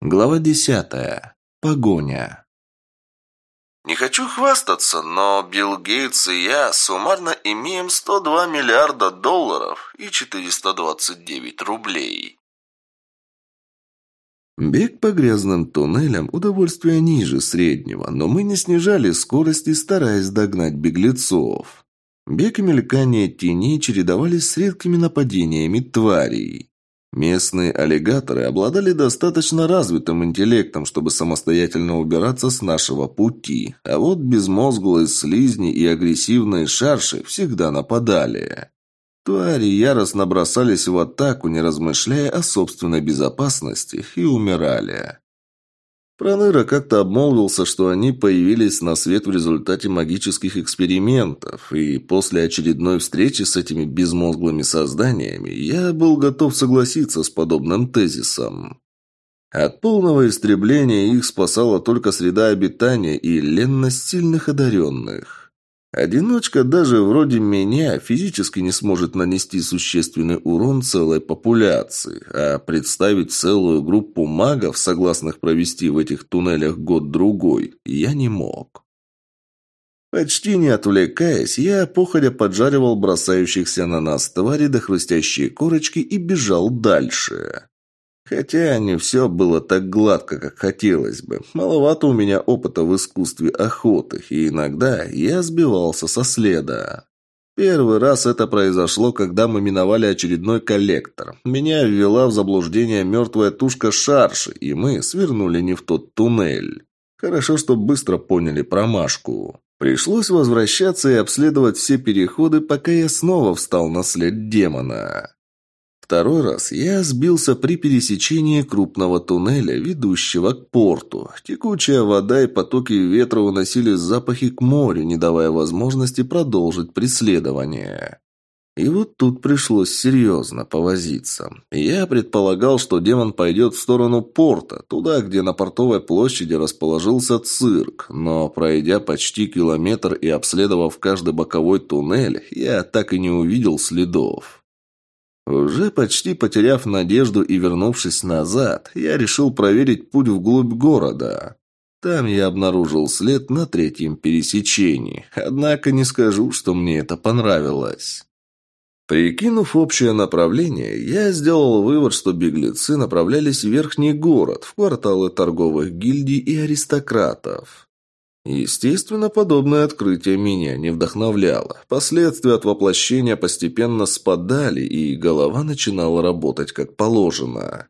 Глава десятая. Погоня. Не хочу хвастаться, но Билл Гейтс и я суммарно имеем 102 миллиарда долларов и 429 рублей. Бег по грязным туннелям – удовольствие ниже среднего, но мы не снижали скорости, стараясь догнать беглецов. Бег и мелькание теней чередовались с редкими нападениями тварей. Местные аллигаторы обладали достаточно развитым интеллектом, чтобы самостоятельно убираться с нашего пути, а вот безмозглые слизни и агрессивные шарши всегда нападали. Твари яростно бросались в атаку, не размышляя о собственной безопасности, и умирали. Проныра как-то обмолвился, что они появились на свет в результате магических экспериментов, и после очередной встречи с этими безмозглыми созданиями я был готов согласиться с подобным тезисом. От полного истребления их спасала только среда обитания и ленность сильных одаренных. Одиночка даже вроде меня физически не сможет нанести существенный урон целой популяции, а представить целую группу магов, согласных провести в этих туннелях год-другой, я не мог. Почти не отвлекаясь, я походя поджаривал бросающихся на нас твари до хрустящие корочки и бежал дальше. Хотя не все было так гладко, как хотелось бы. Маловато у меня опыта в искусстве охоты, и иногда я сбивался со следа. Первый раз это произошло, когда мы миновали очередной коллектор. Меня ввела в заблуждение мертвая тушка шарши, и мы свернули не в тот туннель. Хорошо, что быстро поняли промашку. Пришлось возвращаться и обследовать все переходы, пока я снова встал на след демона. Второй раз я сбился при пересечении крупного туннеля, ведущего к порту. Текучая вода и потоки ветра уносили запахи к морю, не давая возможности продолжить преследование. И вот тут пришлось серьезно повозиться. Я предполагал, что демон пойдет в сторону порта, туда, где на портовой площади расположился цирк, но пройдя почти километр и обследовав каждый боковой туннель, я так и не увидел следов. Уже почти потеряв надежду и вернувшись назад, я решил проверить путь вглубь города. Там я обнаружил след на третьем пересечении, однако не скажу, что мне это понравилось. Прикинув общее направление, я сделал вывод, что беглецы направлялись в верхний город, в кварталы торговых гильдий и аристократов. Естественно, подобное открытие меня не вдохновляло. Последствия от воплощения постепенно спадали, и голова начинала работать как положено.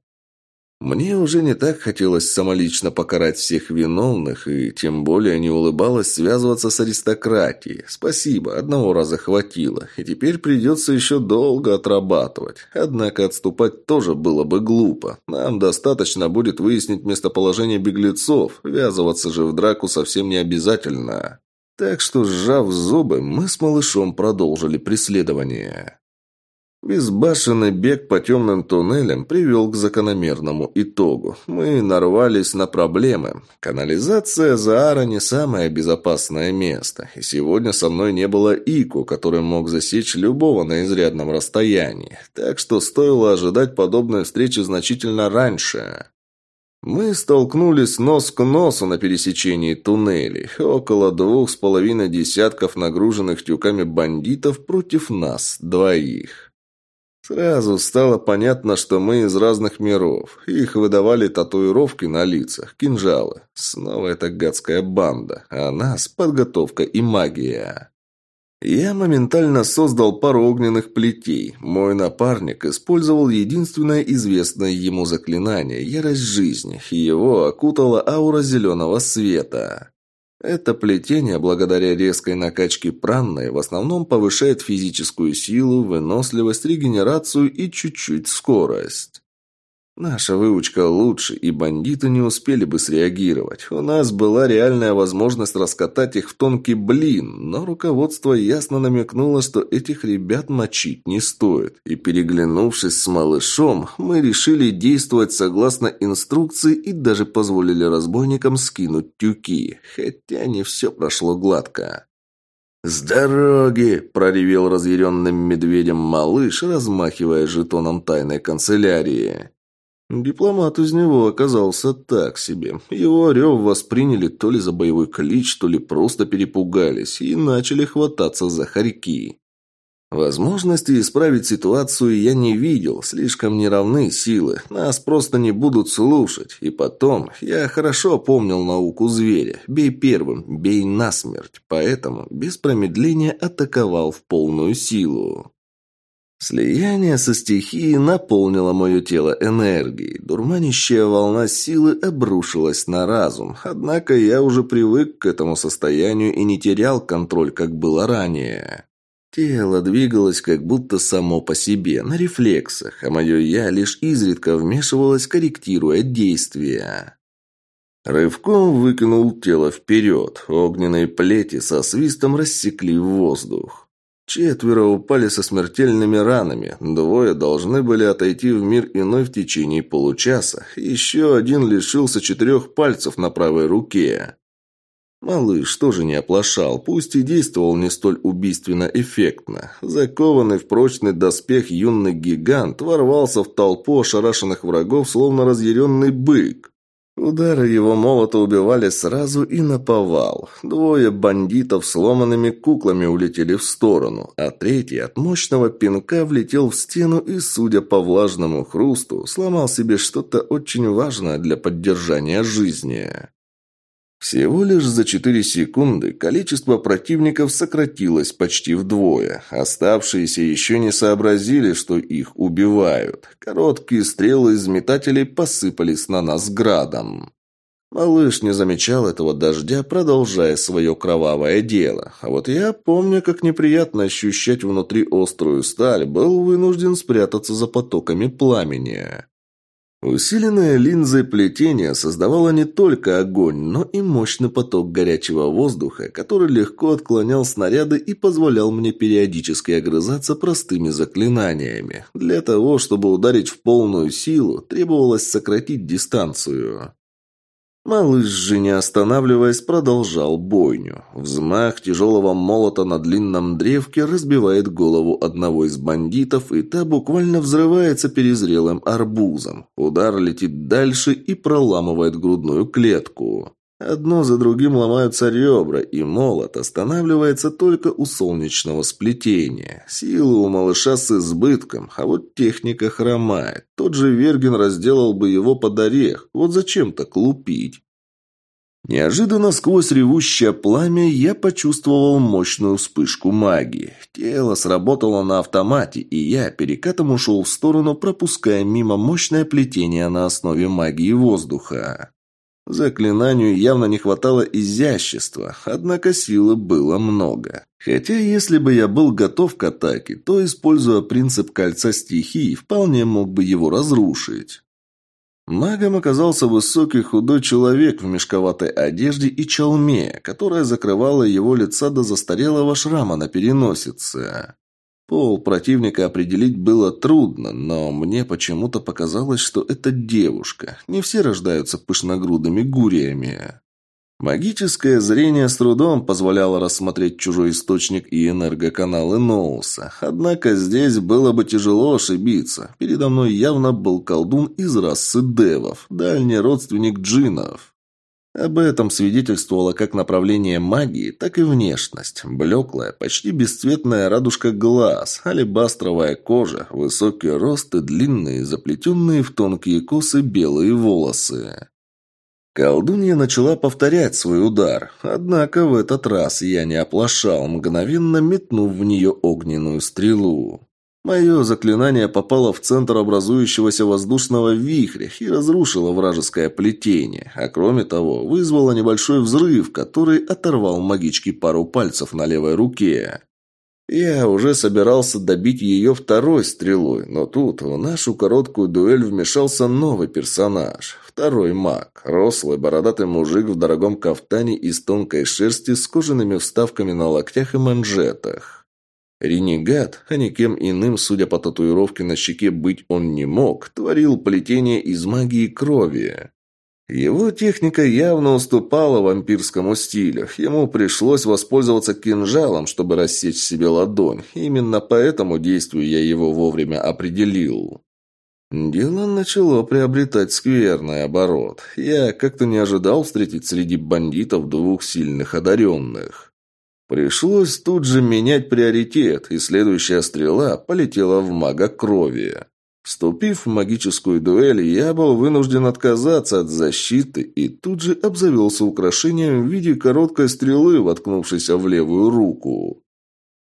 Мне уже не так хотелось самолично покарать всех виновных, и тем более не улыбалось связываться с аристократией. Спасибо, одного раза хватило, и теперь придется еще долго отрабатывать. Однако отступать тоже было бы глупо. Нам достаточно будет выяснить местоположение беглецов, ввязываться же в драку совсем не обязательно. Так что, сжав зубы, мы с малышом продолжили преследование. Безбашенный бег по темным туннелям привел к закономерному итогу. Мы нарвались на проблемы. Канализация Заара не самое безопасное место, и сегодня со мной не было Ику, который мог засечь любого на изрядном расстоянии, так что стоило ожидать подобной встречи значительно раньше. Мы столкнулись нос к носу на пересечении туннелей. Около двух с половиной десятков нагруженных тюками бандитов против нас, двоих. Сразу стало понятно, что мы из разных миров. Их выдавали татуировки на лицах, кинжалы. Снова эта гадская банда, а нас – подготовка и магия. Я моментально создал пару огненных плетей. Мой напарник использовал единственное известное ему заклинание – ярость жизни. Его окутала аура зеленого света. Это плетение, благодаря резкой накачке пранной, в основном повышает физическую силу, выносливость, регенерацию и чуть-чуть скорость. Наша выучка лучше, и бандиты не успели бы среагировать. У нас была реальная возможность раскатать их в тонкий блин, но руководство ясно намекнуло, что этих ребят мочить не стоит. И переглянувшись с малышом, мы решили действовать согласно инструкции и даже позволили разбойникам скинуть тюки. Хотя не все прошло гладко. «С дороги!» – проревел разъяренным медведем малыш, размахивая жетоном тайной канцелярии. Дипломат из него оказался так себе. Его рев восприняли то ли за боевой клич, то ли просто перепугались и начали хвататься за хорьки. Возможности исправить ситуацию я не видел, слишком неравны силы, нас просто не будут слушать. И потом, я хорошо помнил науку зверя, бей первым, бей насмерть, поэтому без промедления атаковал в полную силу. Слияние со стихией наполнило мое тело энергией. Дурманящая волна силы обрушилась на разум. Однако я уже привык к этому состоянию и не терял контроль, как было ранее. Тело двигалось как будто само по себе, на рефлексах, а мое «я» лишь изредка вмешивалось, корректируя действия. Рывком выкинул тело вперед. Огненные плети со свистом рассекли воздух. Четверо упали со смертельными ранами, двое должны были отойти в мир иной в течение получаса, еще один лишился четырех пальцев на правой руке. Малыш тоже не оплошал, пусть и действовал не столь убийственно эффектно. Закованный в прочный доспех юный гигант ворвался в толпу ошарашенных врагов, словно разъяренный бык. Удары его молота убивали сразу и наповал. Двое бандитов сломанными куклами улетели в сторону, а третий от мощного пинка влетел в стену и, судя по влажному хрусту, сломал себе что-то очень важное для поддержания жизни. Всего лишь за 4 секунды количество противников сократилось почти вдвое. Оставшиеся еще не сообразили, что их убивают. Короткие стрелы из метателей посыпались на нас градом. Малыш не замечал этого дождя, продолжая свое кровавое дело. А вот я, помня, как неприятно ощущать внутри острую сталь, был вынужден спрятаться за потоками пламени. Усиленное линзой плетение создавало не только огонь, но и мощный поток горячего воздуха, который легко отклонял снаряды и позволял мне периодически огрызаться простыми заклинаниями. Для того, чтобы ударить в полную силу, требовалось сократить дистанцию. Малыш же, не останавливаясь, продолжал бойню. Взмах тяжелого молота на длинном древке разбивает голову одного из бандитов, и та буквально взрывается перезрелым арбузом. Удар летит дальше и проламывает грудную клетку. Одно за другим ломаются ребра, и молот останавливается только у солнечного сплетения. Силы у малыша с избытком, а вот техника хромает. Тот же Верген разделал бы его под орех. Вот зачем так лупить? Неожиданно сквозь ревущее пламя я почувствовал мощную вспышку магии. Тело сработало на автомате, и я перекатом ушел в сторону, пропуская мимо мощное плетение на основе магии воздуха. Заклинанию явно не хватало изящества, однако силы было много. Хотя, если бы я был готов к атаке, то, используя принцип кольца стихий, вполне мог бы его разрушить. Магом оказался высокий худой человек в мешковатой одежде и чалме, которая закрывала его лица до застарелого шрама на переносице. Пол противника определить было трудно, но мне почему-то показалось, что это девушка. Не все рождаются пышногрудыми гуриями. Магическое зрение с трудом позволяло рассмотреть чужой источник и энергоканалы Ноуса. Однако здесь было бы тяжело ошибиться. Передо мной явно был колдун из расы девов, дальний родственник джинов. Об этом свидетельствовало как направление магии, так и внешность. Блеклая, почти бесцветная радужка глаз, алебастровая кожа, высокий рост и длинные, заплетенные в тонкие косы белые волосы. Колдунья начала повторять свой удар, однако в этот раз я не оплошал, мгновенно метнув в нее огненную стрелу. Мое заклинание попало в центр образующегося воздушного вихря и разрушило вражеское плетение, а кроме того вызвало небольшой взрыв, который оторвал магичке пару пальцев на левой руке. Я уже собирался добить ее второй стрелой, но тут в нашу короткую дуэль вмешался новый персонаж. Второй маг. Рослый, бородатый мужик в дорогом кафтане из тонкой шерсти с кожаными вставками на локтях и манжетах. Ренегат, а никем иным, судя по татуировке на щеке, быть он не мог, творил плетение из магии крови. Его техника явно уступала вампирскому стилю. Ему пришлось воспользоваться кинжалом, чтобы рассечь себе ладонь. Именно поэтому действию я его вовремя определил. Дело начало приобретать скверный оборот. Я как-то не ожидал встретить среди бандитов двух сильных одаренных. Пришлось тут же менять приоритет, и следующая стрела полетела в мага крови. Вступив в магическую дуэль, я был вынужден отказаться от защиты и тут же обзавелся украшением в виде короткой стрелы, воткнувшейся в левую руку.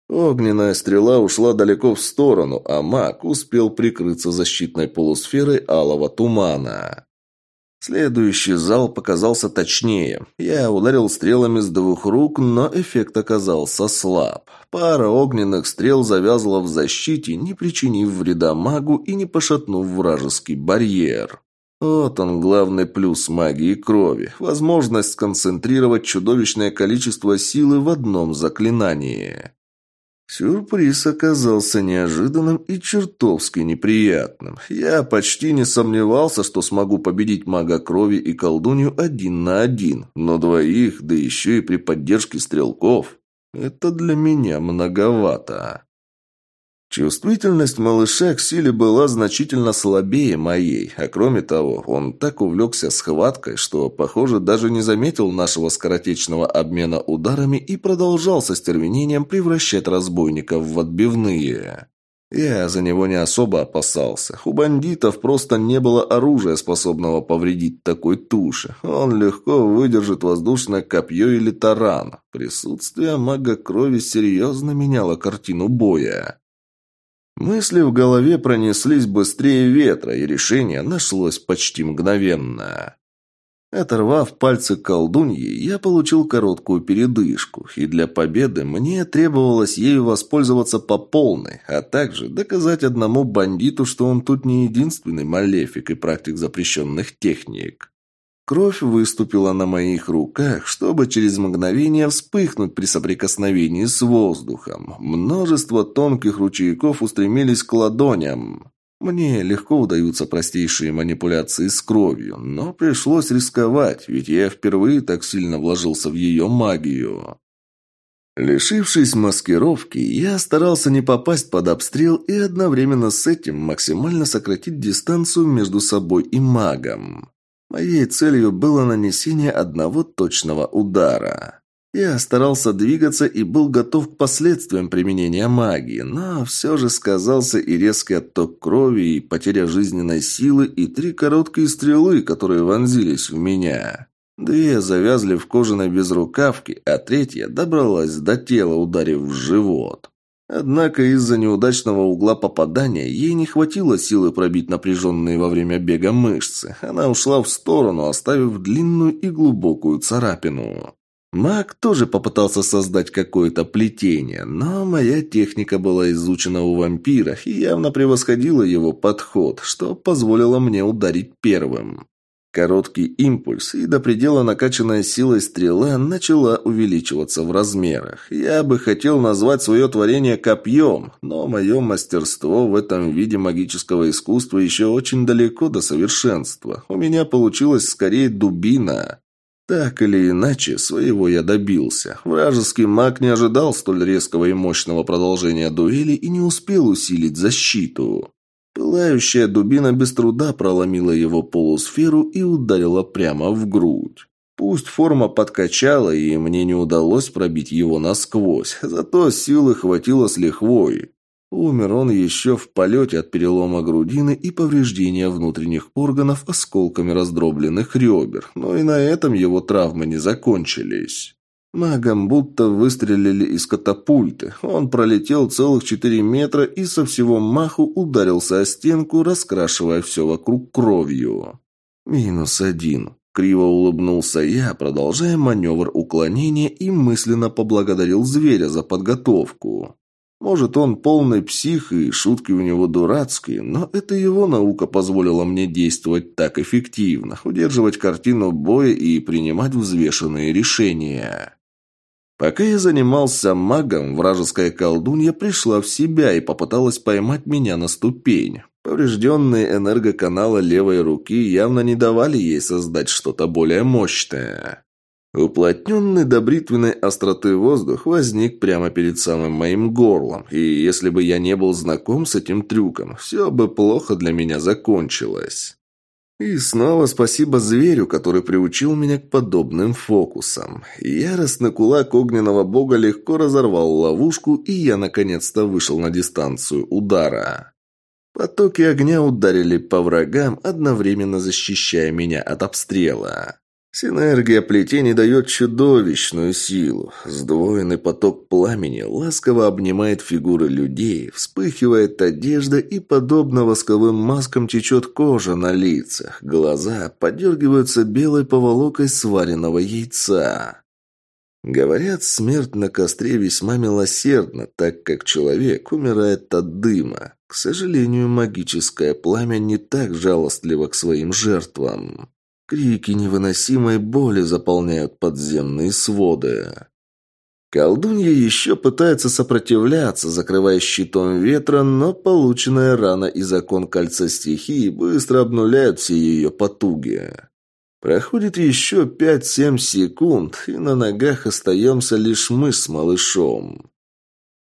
Огненная стрела ушла далеко в сторону, а маг успел прикрыться защитной полусферой алого тумана. Следующий зал показался точнее. Я ударил стрелами с двух рук, но эффект оказался слаб. Пара огненных стрел завязла в защите, не причинив вреда магу и не пошатнув вражеский барьер. Вот он, главный плюс магии крови. Возможность сконцентрировать чудовищное количество силы в одном заклинании. Сюрприз оказался неожиданным и чертовски неприятным. Я почти не сомневался, что смогу победить мага крови и колдунью один на один, но двоих, да еще и при поддержке стрелков, это для меня многовато. Чувствительность малыша к силе была значительно слабее моей, а кроме того, он так увлекся схваткой, что, похоже, даже не заметил нашего скоротечного обмена ударами и продолжал со стервенением превращать разбойников в отбивные. Я за него не особо опасался. У бандитов просто не было оружия, способного повредить такой туши. Он легко выдержит воздушное копье или таран. Присутствие мага крови серьезно меняло картину боя. Мысли в голове пронеслись быстрее ветра, и решение нашлось почти мгновенно. Оторвав пальцы колдуньи, я получил короткую передышку, и для победы мне требовалось ею воспользоваться по полной, а также доказать одному бандиту, что он тут не единственный малефик и практик запрещенных техник. Кровь выступила на моих руках, чтобы через мгновение вспыхнуть при соприкосновении с воздухом. Множество тонких ручейков устремились к ладоням. Мне легко удаются простейшие манипуляции с кровью, но пришлось рисковать, ведь я впервые так сильно вложился в ее магию. Лишившись маскировки, я старался не попасть под обстрел и одновременно с этим максимально сократить дистанцию между собой и магом. Моей целью было нанесение одного точного удара. Я старался двигаться и был готов к последствиям применения магии, но все же сказался и резкий отток крови, и потеря жизненной силы, и три короткие стрелы, которые вонзились в меня. Две завязли в кожаной безрукавке, а третья добралась до тела, ударив в живот. Однако из-за неудачного угла попадания ей не хватило силы пробить напряженные во время бега мышцы. Она ушла в сторону, оставив длинную и глубокую царапину. Маг тоже попытался создать какое-то плетение, но моя техника была изучена у вампира и явно превосходила его подход, что позволило мне ударить первым. Короткий импульс, и до предела накачанная силой стрела начала увеличиваться в размерах. Я бы хотел назвать свое творение копьем, но мое мастерство в этом виде магического искусства еще очень далеко до совершенства. У меня получилось скорее дубина. Так или иначе, своего я добился. Вражеский маг не ожидал столь резкого и мощного продолжения дуэли и не успел усилить защиту. Пылающая дубина без труда проломила его полусферу и ударила прямо в грудь. Пусть форма подкачала, и мне не удалось пробить его насквозь, зато силы хватило с лихвой. Умер он еще в полете от перелома грудины и повреждения внутренних органов осколками раздробленных ребер, но и на этом его травмы не закончились. Магом будто выстрелили из катапульты. Он пролетел целых четыре метра и со всего маху ударился о стенку, раскрашивая все вокруг кровью. «Минус один». Криво улыбнулся я, продолжая маневр уклонения и мысленно поблагодарил зверя за подготовку. Может, он полный псих и шутки у него дурацкие, но это его наука позволила мне действовать так эффективно, удерживать картину боя и принимать взвешенные решения. Пока я занимался магом, вражеская колдунья пришла в себя и попыталась поймать меня на ступень. Поврежденные энергоканалы левой руки явно не давали ей создать что-то более мощное. Уплотненный до бритвенной остроты воздух возник прямо перед самым моим горлом, и если бы я не был знаком с этим трюком, все бы плохо для меня закончилось. И снова спасибо зверю, который приучил меня к подобным фокусам. Яростный кулак огненного бога легко разорвал ловушку, и я наконец-то вышел на дистанцию удара. Потоки огня ударили по врагам, одновременно защищая меня от обстрела. Синергия плетений дает чудовищную силу. Сдвоенный поток пламени ласково обнимает фигуры людей, вспыхивает одежда и, подобно восковым маскам, течет кожа на лицах. Глаза подергиваются белой поволокой сваренного яйца. Говорят, смерть на костре весьма милосердна, так как человек умирает от дыма. К сожалению, магическое пламя не так жалостливо к своим жертвам. Крики невыносимой боли заполняют подземные своды. Колдунья еще пытается сопротивляться, закрывая щитом ветра, но полученная рана и закон кольца стихии быстро обнуляют все ее потуги. Проходит еще пять-семь секунд, и на ногах остаемся лишь мы с малышом.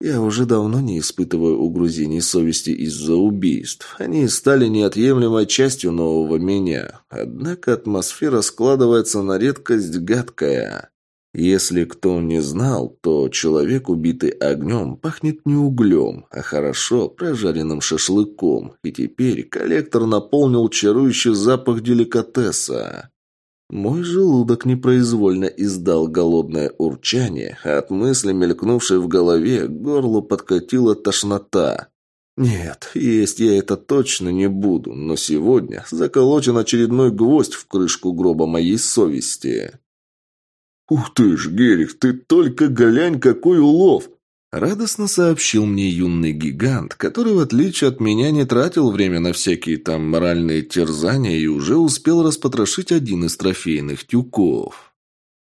Я уже давно не испытываю угрызений совести из-за убийств. Они стали неотъемлемой частью нового меня. Однако атмосфера складывается на редкость гадкая. Если кто не знал, то человек, убитый огнем, пахнет не углем, а хорошо прожаренным шашлыком. И теперь коллектор наполнил чарующий запах деликатеса. Мой желудок непроизвольно издал голодное урчание, а от мысли, мелькнувшей в голове, горло подкатила тошнота. Нет, есть я это точно не буду, но сегодня заколочен очередной гвоздь в крышку гроба моей совести. «Ух ты ж, Герих, ты только глянь, какой улов! Радостно сообщил мне юный гигант, который, в отличие от меня, не тратил время на всякие там моральные терзания и уже успел распотрошить один из трофейных тюков.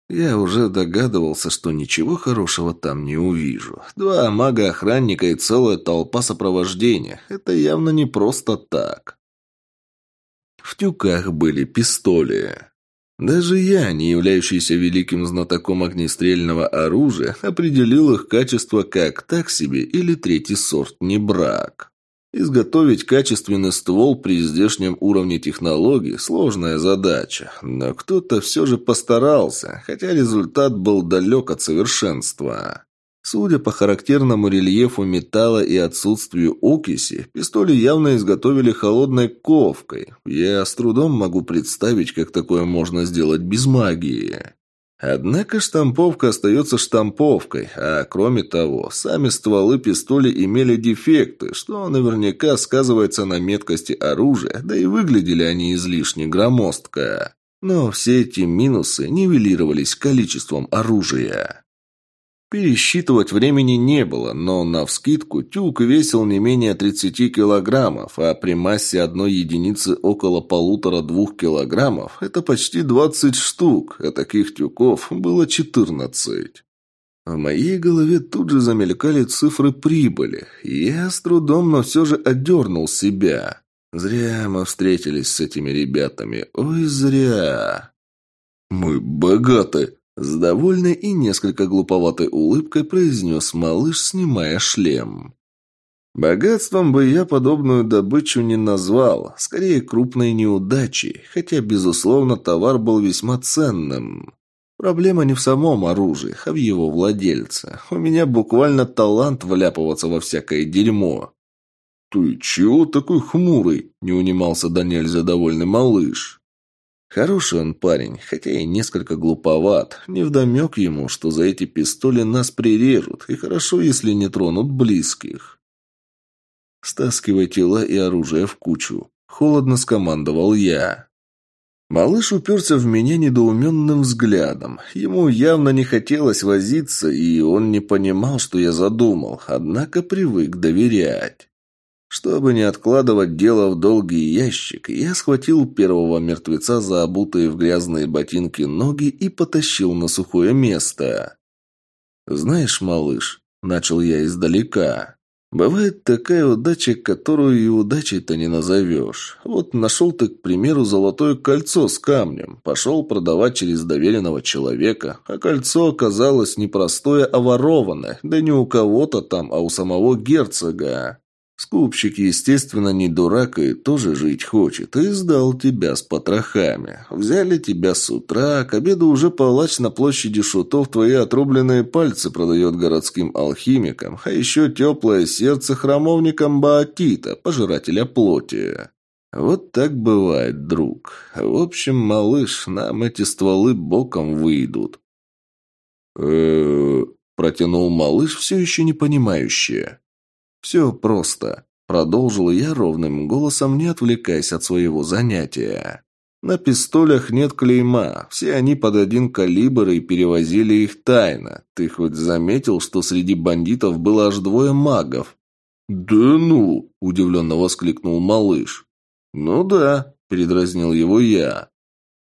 Я уже догадывался, что ничего хорошего там не увижу. Два мага-охранника и целая толпа сопровождения. Это явно не просто так. В тюках были пистоли. Даже я, не являющийся великим знатоком огнестрельного оружия, определил их качество как так себе или третий сорт не брак. Изготовить качественный ствол при здешнем уровне технологий – сложная задача, но кто-то все же постарался, хотя результат был далек от совершенства. Судя по характерному рельефу металла и отсутствию окиси, пистоли явно изготовили холодной ковкой. Я с трудом могу представить, как такое можно сделать без магии. Однако штамповка остается штамповкой, а кроме того, сами стволы пистоли имели дефекты, что наверняка сказывается на меткости оружия, да и выглядели они излишне громоздко. Но все эти минусы нивелировались количеством оружия. Пересчитывать времени не было, но навскидку тюк весил не менее 30 килограммов, а при массе одной единицы около полутора-двух килограммов – это почти 20 штук, а таких тюков было 14. В моей голове тут же замелькали цифры прибыли. Я с трудом, но все же отдернул себя. Зря мы встретились с этими ребятами. Ой, зря. «Мы богаты!» С довольной и несколько глуповатой улыбкой произнес малыш, снимая шлем. Богатством бы я подобную добычу не назвал, скорее крупной неудачей, хотя, безусловно, товар был весьма ценным. Проблема не в самом оружии, а в его владельце. У меня буквально талант вляпываться во всякое дерьмо. «Ты чего такой хмурый?» – не унимался да нельзя довольный малыш. Хороший он парень, хотя и несколько глуповат. Невдомек ему, что за эти пистоли нас прирежут, и хорошо, если не тронут близких. «Стаскивай тела и оружие в кучу», — холодно скомандовал я. Малыш уперся в меня недоуменным взглядом. Ему явно не хотелось возиться, и он не понимал, что я задумал, однако привык доверять. Чтобы не откладывать дело в долгий ящик, я схватил первого мертвеца за обутые в грязные ботинки ноги и потащил на сухое место. «Знаешь, малыш», — начал я издалека, — Бывает такая удача, которую и удачей-то не назовешь. Вот нашел ты, к примеру, золотое кольцо с камнем, пошел продавать через доверенного человека, а кольцо оказалось не простое, а ворованное, да не у кого-то там, а у самого герцога. Скупщик, естественно, не дурак и тоже жить хочет, и сдал тебя с потрохами. Взяли тебя с утра, к обеду уже палач на площади шутов твои отрубленные пальцы продает городским алхимикам, а еще теплое сердце храмовникам Баатита, пожирателя плоти. Вот так бывает, друг. В общем, малыш, нам эти стволы боком выйдут. э протянул малыш, все еще не понимающее. «Все просто», – продолжил я ровным голосом, не отвлекаясь от своего занятия. «На пистолях нет клейма. Все они под один калибр и перевозили их тайно. Ты хоть заметил, что среди бандитов было аж двое магов?» «Да ну!» – удивленно воскликнул малыш. «Ну да», – передразнил его я.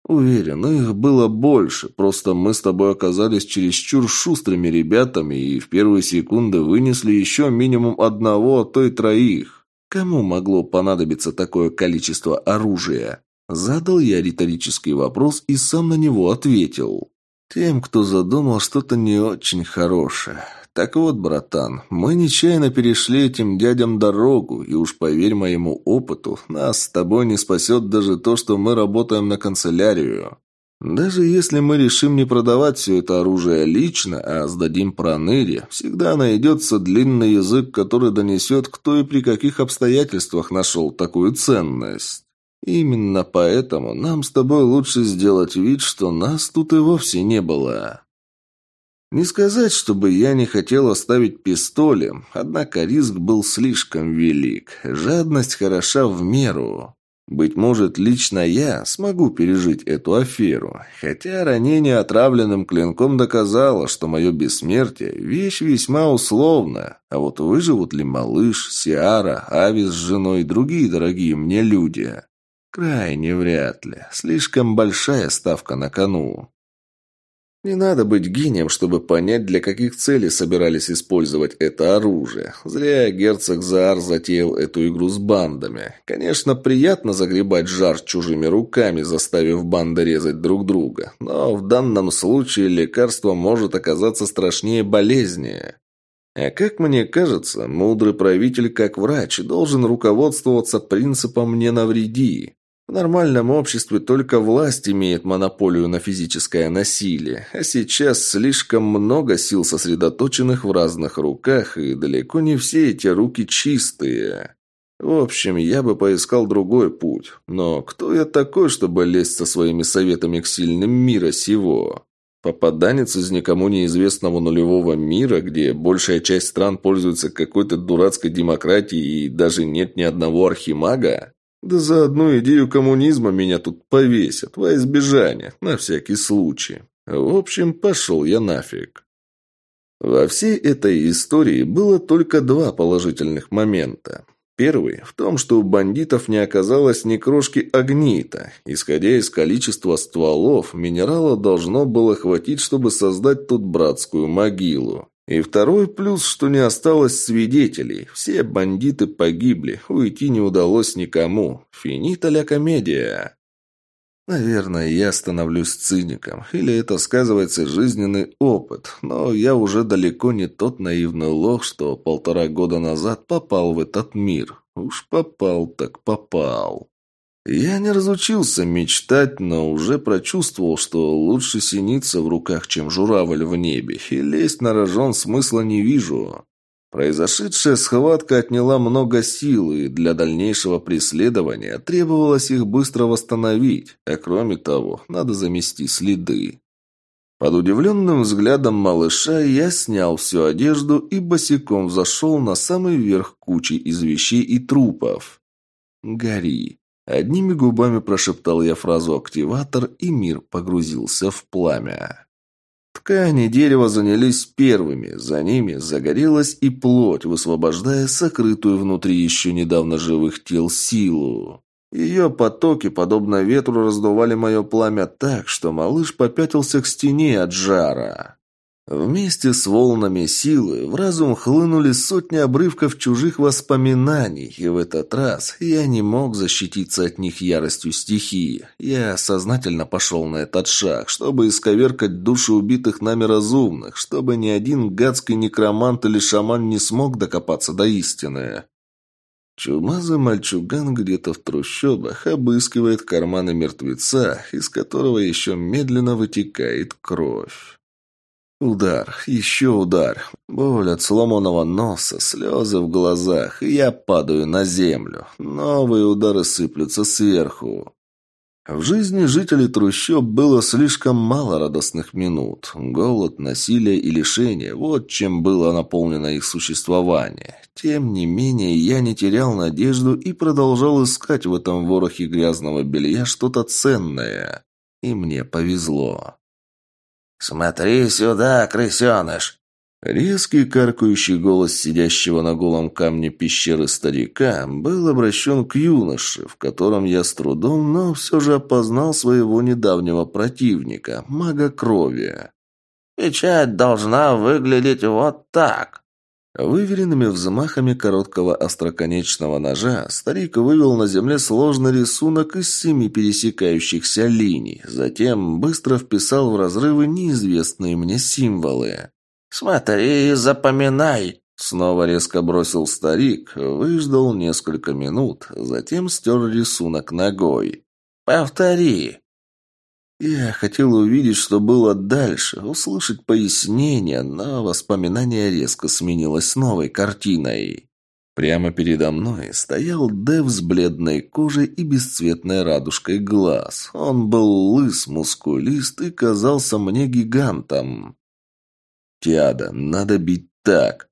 «Уверен, их было больше, просто мы с тобой оказались чересчур шустрыми ребятами и в первые секунды вынесли еще минимум одного, а то и троих. Кому могло понадобиться такое количество оружия?» Задал я риторический вопрос и сам на него ответил. «Тем, кто задумал что-то не очень хорошее. Так вот, братан, мы нечаянно перешли этим дядям дорогу, и уж поверь моему опыту, нас с тобой не спасет даже то, что мы работаем на канцелярию. Даже если мы решим не продавать все это оружие лично, а сдадим проныре, всегда найдется длинный язык, который донесет, кто и при каких обстоятельствах нашел такую ценность. Именно поэтому нам с тобой лучше сделать вид, что нас тут и вовсе не было. Не сказать, чтобы я не хотел оставить пистоли, однако риск был слишком велик. Жадность хороша в меру. Быть может, лично я смогу пережить эту аферу, хотя ранение отравленным клинком доказало, что мое бессмертие – вещь весьма условная, а вот выживут ли малыш, Сиара, Ави с женой и другие дорогие мне люди? Крайне вряд ли. Слишком большая ставка на кону. Не надо быть гением, чтобы понять, для каких целей собирались использовать это оружие. Зря герцог Заар затеял эту игру с бандами. Конечно, приятно загребать жар чужими руками, заставив банды резать друг друга. Но в данном случае лекарство может оказаться страшнее болезни. А как мне кажется, мудрый правитель, как врач, должен руководствоваться принципом «не навреди». В нормальном обществе только власть имеет монополию на физическое насилие, а сейчас слишком много сил сосредоточенных в разных руках, и далеко не все эти руки чистые. В общем, я бы поискал другой путь. Но кто я такой, чтобы лезть со своими советами к сильным мира сего? Попаданец из никому неизвестного нулевого мира, где большая часть стран пользуется какой-то дурацкой демократией и даже нет ни одного архимага? Да за одну идею коммунизма меня тут повесят, во избежание, на всякий случай. В общем, пошел я нафиг. Во всей этой истории было только два положительных момента. Первый в том, что у бандитов не оказалось ни крошки огнита. Исходя из количества стволов, минерала должно было хватить, чтобы создать тут братскую могилу. И второй плюс, что не осталось свидетелей. Все бандиты погибли, уйти не удалось никому. Финита ля комедия. Наверное, я становлюсь циником, или это сказывается жизненный опыт, но я уже далеко не тот наивный лох, что полтора года назад попал в этот мир. Уж попал так попал. Я не разучился мечтать, но уже прочувствовал, что лучше синица в руках, чем журавль в небе, и лезть на рожон смысла не вижу. Произошедшая схватка отняла много сил, и для дальнейшего преследования требовалось их быстро восстановить, а кроме того, надо замести следы. Под удивленным взглядом малыша я снял всю одежду и босиком зашел на самый верх кучи из вещей и трупов. «Гори!» Одними губами прошептал я фразу «активатор», и мир погрузился в пламя. Ткани дерева занялись первыми, за ними загорелась и плоть, высвобождая сокрытую внутри еще недавно живых тел силу. Ее потоки, подобно ветру, раздували мое пламя так, что малыш попятился к стене от жара. Вместе с волнами силы в разум хлынули сотни обрывков чужих воспоминаний, и в этот раз я не мог защититься от них яростью стихии. Я сознательно пошел на этот шаг, чтобы исковеркать души убитых нами разумных, чтобы ни один гадский некромант или шаман не смог докопаться до истины. Чумазый мальчуган где-то в трущобах обыскивает карманы мертвеца, из которого еще медленно вытекает кровь. Удар, еще удар. Боль от сломанного носа, слезы в глазах, и я падаю на землю. Новые удары сыплются сверху. В жизни жителей трущоб было слишком мало радостных минут. Голод, насилие и лишение – вот чем было наполнено их существование. Тем не менее, я не терял надежду и продолжал искать в этом ворохе грязного белья что-то ценное. И мне повезло. «Смотри сюда, крысеныш!» Резкий каркающий голос сидящего на голом камне пещеры старика был обращен к юноше, в котором я с трудом, но все же опознал своего недавнего противника, мага крови. «Печать должна выглядеть вот так!» Выверенными взмахами короткого остроконечного ножа старик вывел на земле сложный рисунок из семи пересекающихся линий, затем быстро вписал в разрывы неизвестные мне символы. «Смотри и запоминай!» Снова резко бросил старик, выждал несколько минут, затем стер рисунок ногой. «Повтори!» Я хотел увидеть, что было дальше, услышать пояснение, но воспоминание резко сменилось новой картиной. Прямо передо мной стоял Дев с бледной кожей и бесцветной радужкой глаз. Он был лыс, мускулист и казался мне гигантом. «Тиада, надо бить так!»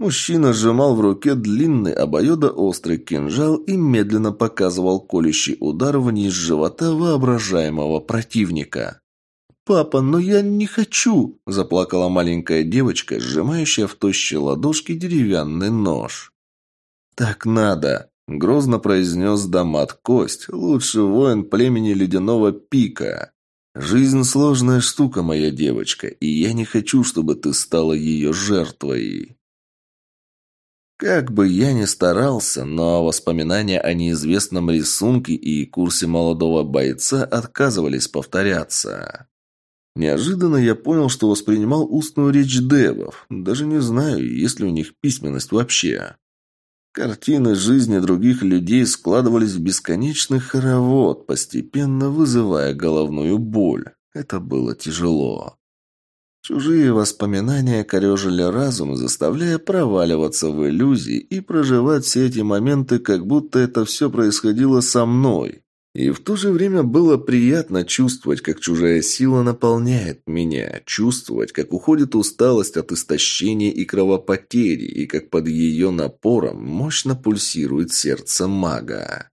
Мужчина сжимал в руке длинный обоюдоострый кинжал и медленно показывал колющий удар вниз живота воображаемого противника. «Папа, но я не хочу!» – заплакала маленькая девочка, сжимающая в тощей ладошке деревянный нож. «Так надо!» – грозно произнес Дамат Кость, лучший воин племени Ледяного Пика. «Жизнь – сложная штука, моя девочка, и я не хочу, чтобы ты стала ее жертвой». Как бы я ни старался, но воспоминания о неизвестном рисунке и курсе молодого бойца отказывались повторяться. Неожиданно я понял, что воспринимал устную речь девов. Даже не знаю, есть ли у них письменность вообще. Картины жизни других людей складывались в бесконечный хоровод, постепенно вызывая головную боль. Это было тяжело. Чужие воспоминания корежили разум, заставляя проваливаться в иллюзии и проживать все эти моменты, как будто это все происходило со мной. И в то же время было приятно чувствовать, как чужая сила наполняет меня, чувствовать, как уходит усталость от истощения и кровопотери, и как под ее напором мощно пульсирует сердце мага.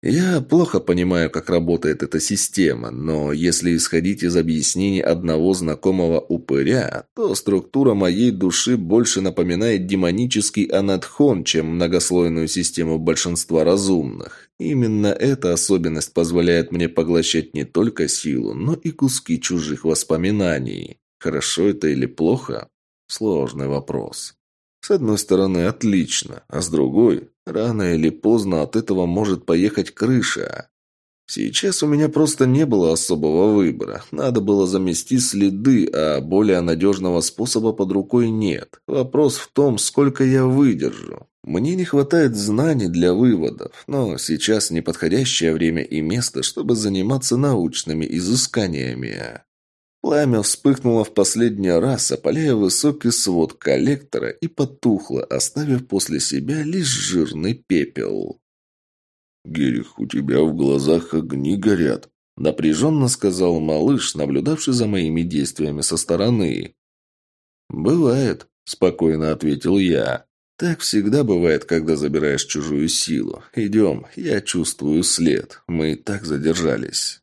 Я плохо понимаю, как работает эта система, но если исходить из объяснений одного знакомого упыря, то структура моей души больше напоминает демонический анатхон, чем многослойную систему большинства разумных. Именно эта особенность позволяет мне поглощать не только силу, но и куски чужих воспоминаний. Хорошо это или плохо? Сложный вопрос. С одной стороны, отлично, а с другой, рано или поздно от этого может поехать крыша. Сейчас у меня просто не было особого выбора. Надо было замести следы, а более надежного способа под рукой нет. Вопрос в том, сколько я выдержу. Мне не хватает знаний для выводов, но сейчас неподходящее время и место, чтобы заниматься научными изысканиями. Пламя вспыхнуло в последний раз, опаляя высокий свод коллектора и потухло, оставив после себя лишь жирный пепел. «Герих, у тебя в глазах огни горят», — напряженно сказал малыш, наблюдавший за моими действиями со стороны. «Бывает», — спокойно ответил я. «Так всегда бывает, когда забираешь чужую силу. Идем, я чувствую след. Мы и так задержались».